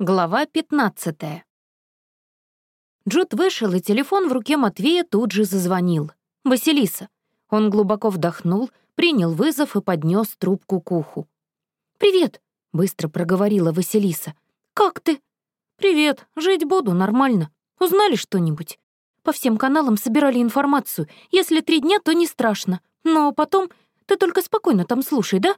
Глава 15 Джуд вышел, и телефон в руке Матвея тут же зазвонил. «Василиса». Он глубоко вдохнул, принял вызов и поднес трубку к уху. «Привет», — быстро проговорила Василиса. «Как ты?» «Привет, жить буду, нормально. Узнали что-нибудь?» По всем каналам собирали информацию. Если три дня, то не страшно. Но потом... Ты только спокойно там слушай, да?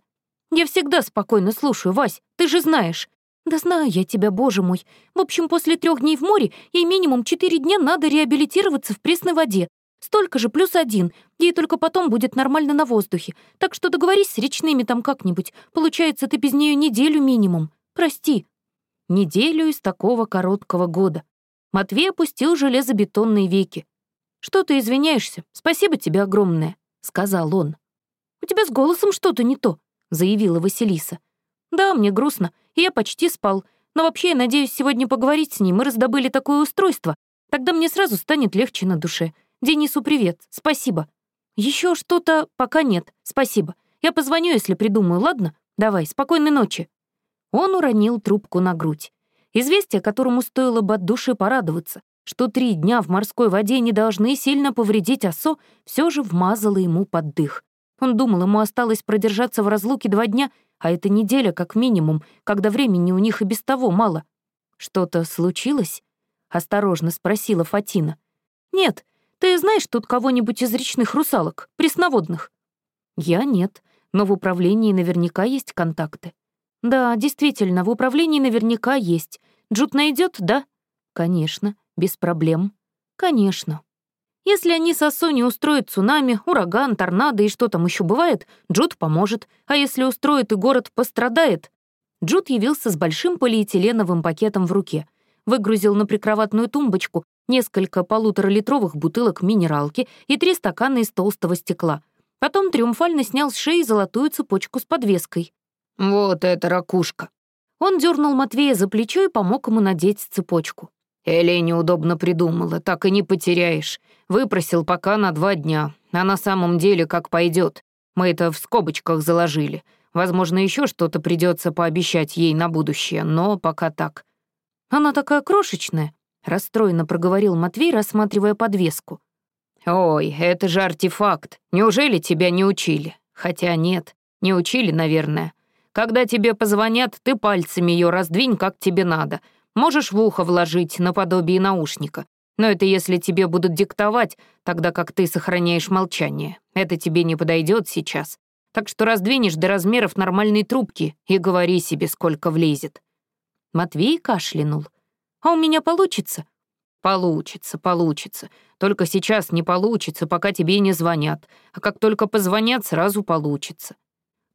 Я всегда спокойно слушаю, Вась, ты же знаешь. «Да знаю я тебя, боже мой. В общем, после трех дней в море ей минимум четыре дня надо реабилитироваться в пресной воде. Столько же плюс один. Ей только потом будет нормально на воздухе. Так что договорись с речными там как-нибудь. Получается, ты без нее неделю минимум. Прости». Неделю из такого короткого года. Матвей опустил железобетонные веки. «Что ты извиняешься? Спасибо тебе огромное», — сказал он. «У тебя с голосом что-то не то», — заявила Василиса. «Да, мне грустно, я почти спал. Но вообще, я надеюсь сегодня поговорить с ним. Мы раздобыли такое устройство. Тогда мне сразу станет легче на душе. Денису привет, спасибо. Еще что-то пока нет, спасибо. Я позвоню, если придумаю, ладно? Давай, спокойной ночи». Он уронил трубку на грудь. Известие, которому стоило бы от души порадоваться, что три дня в морской воде не должны сильно повредить осо, все же вмазало ему под дых. Он думал, ему осталось продержаться в разлуке два дня, а это неделя как минимум, когда времени у них и без того мало. «Что-то случилось?» — осторожно спросила Фатина. «Нет, ты знаешь тут кого-нибудь из речных русалок, пресноводных?» «Я нет, но в управлении наверняка есть контакты». «Да, действительно, в управлении наверняка есть. Джуд найдет, да?» «Конечно, без проблем». «Конечно». Если они с Ассони устроят цунами, ураган, торнадо и что там еще бывает, Джуд поможет, а если устроит и город пострадает... Джуд явился с большим полиэтиленовым пакетом в руке, выгрузил на прикроватную тумбочку несколько полуторалитровых бутылок минералки и три стакана из толстого стекла. Потом триумфально снял с шеи золотую цепочку с подвеской. «Вот это ракушка!» Он дернул Матвея за плечо и помог ему надеть цепочку. Элли неудобно придумала, так и не потеряешь. Выпросил пока на два дня, а на самом деле как пойдет. Мы это в скобочках заложили. Возможно, еще что-то придется пообещать ей на будущее, но пока так. Она такая крошечная, расстроенно проговорил Матвей, рассматривая подвеску. Ой, это же артефакт. Неужели тебя не учили? Хотя нет, не учили, наверное. Когда тебе позвонят, ты пальцами ее раздвинь, как тебе надо — Можешь в ухо вложить наподобие наушника. Но это если тебе будут диктовать, тогда как ты сохраняешь молчание. Это тебе не подойдет сейчас. Так что раздвинешь до размеров нормальной трубки и говори себе, сколько влезет». Матвей кашлянул. «А у меня получится?» «Получится, получится. Только сейчас не получится, пока тебе не звонят. А как только позвонят, сразу получится».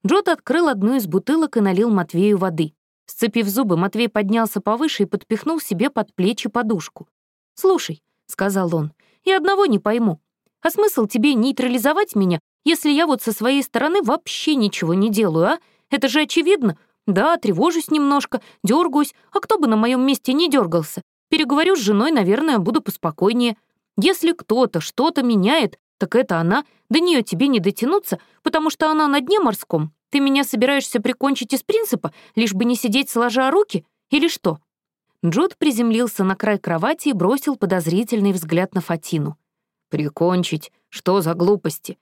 Джот открыл одну из бутылок и налил Матвею воды. Сцепив зубы, Матвей поднялся повыше и подпихнул себе под плечи подушку. «Слушай», — сказал он, — «я одного не пойму. А смысл тебе нейтрализовать меня, если я вот со своей стороны вообще ничего не делаю, а? Это же очевидно. Да, тревожусь немножко, дергаюсь, а кто бы на моем месте не дергался? Переговорю с женой, наверное, буду поспокойнее. Если кто-то что-то меняет, так это она, до нее тебе не дотянуться, потому что она на дне морском, ты меня собираешься прикончить из принципа, лишь бы не сидеть сложа руки? Или что?» Джуд приземлился на край кровати и бросил подозрительный взгляд на Фатину. «Прикончить? Что за глупости?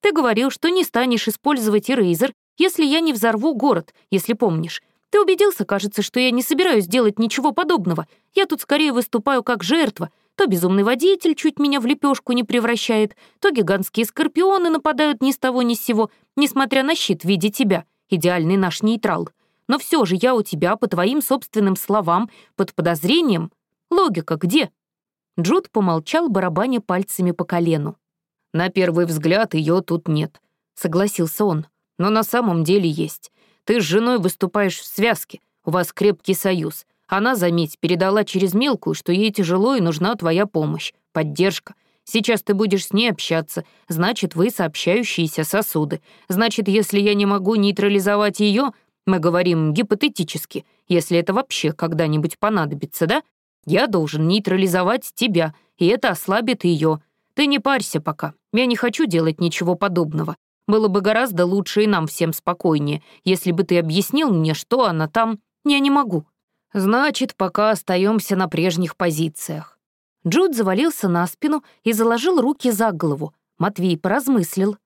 Ты говорил, что не станешь использовать эрейзер, если я не взорву город, если помнишь. Ты убедился, кажется, что я не собираюсь делать ничего подобного. Я тут скорее выступаю как жертва, то безумный водитель чуть меня в лепешку не превращает, то гигантские скорпионы нападают ни с того ни с сего, несмотря на щит в виде тебя, идеальный наш нейтрал. Но все же я у тебя, по твоим собственным словам, под подозрением. Логика где?» Джуд помолчал, барабаня пальцами по колену. «На первый взгляд ее тут нет», — согласился он. «Но на самом деле есть. Ты с женой выступаешь в связке, у вас крепкий союз. Она, заметь, передала через мелкую, что ей тяжело и нужна твоя помощь, поддержка. Сейчас ты будешь с ней общаться, значит, вы сообщающиеся сосуды. Значит, если я не могу нейтрализовать ее, мы говорим гипотетически, если это вообще когда-нибудь понадобится, да? Я должен нейтрализовать тебя, и это ослабит ее. Ты не парься пока, я не хочу делать ничего подобного. Было бы гораздо лучше и нам всем спокойнее, если бы ты объяснил мне, что она там... Я не могу, «Значит, пока остаемся на прежних позициях». Джуд завалился на спину и заложил руки за голову. Матвей поразмыслил.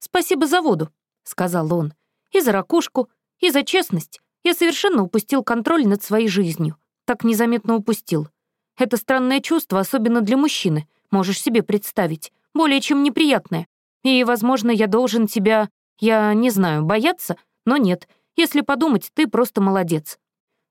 «Спасибо за воду», — сказал он. «И за ракушку, и за честность. Я совершенно упустил контроль над своей жизнью. Так незаметно упустил. Это странное чувство, особенно для мужчины, можешь себе представить, более чем неприятное. И, возможно, я должен тебя, я не знаю, бояться, но нет. Если подумать, ты просто молодец».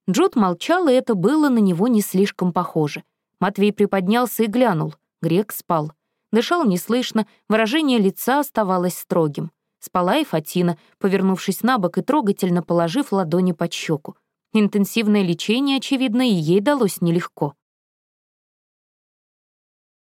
Джуд молчал, и это было на него не слишком похоже. Матвей приподнялся и глянул. Грек спал. Дышал неслышно, выражение лица оставалось строгим. Спала и Фатина, повернувшись на бок и трогательно положив ладони под щеку. Интенсивное лечение, очевидно, и ей далось нелегко.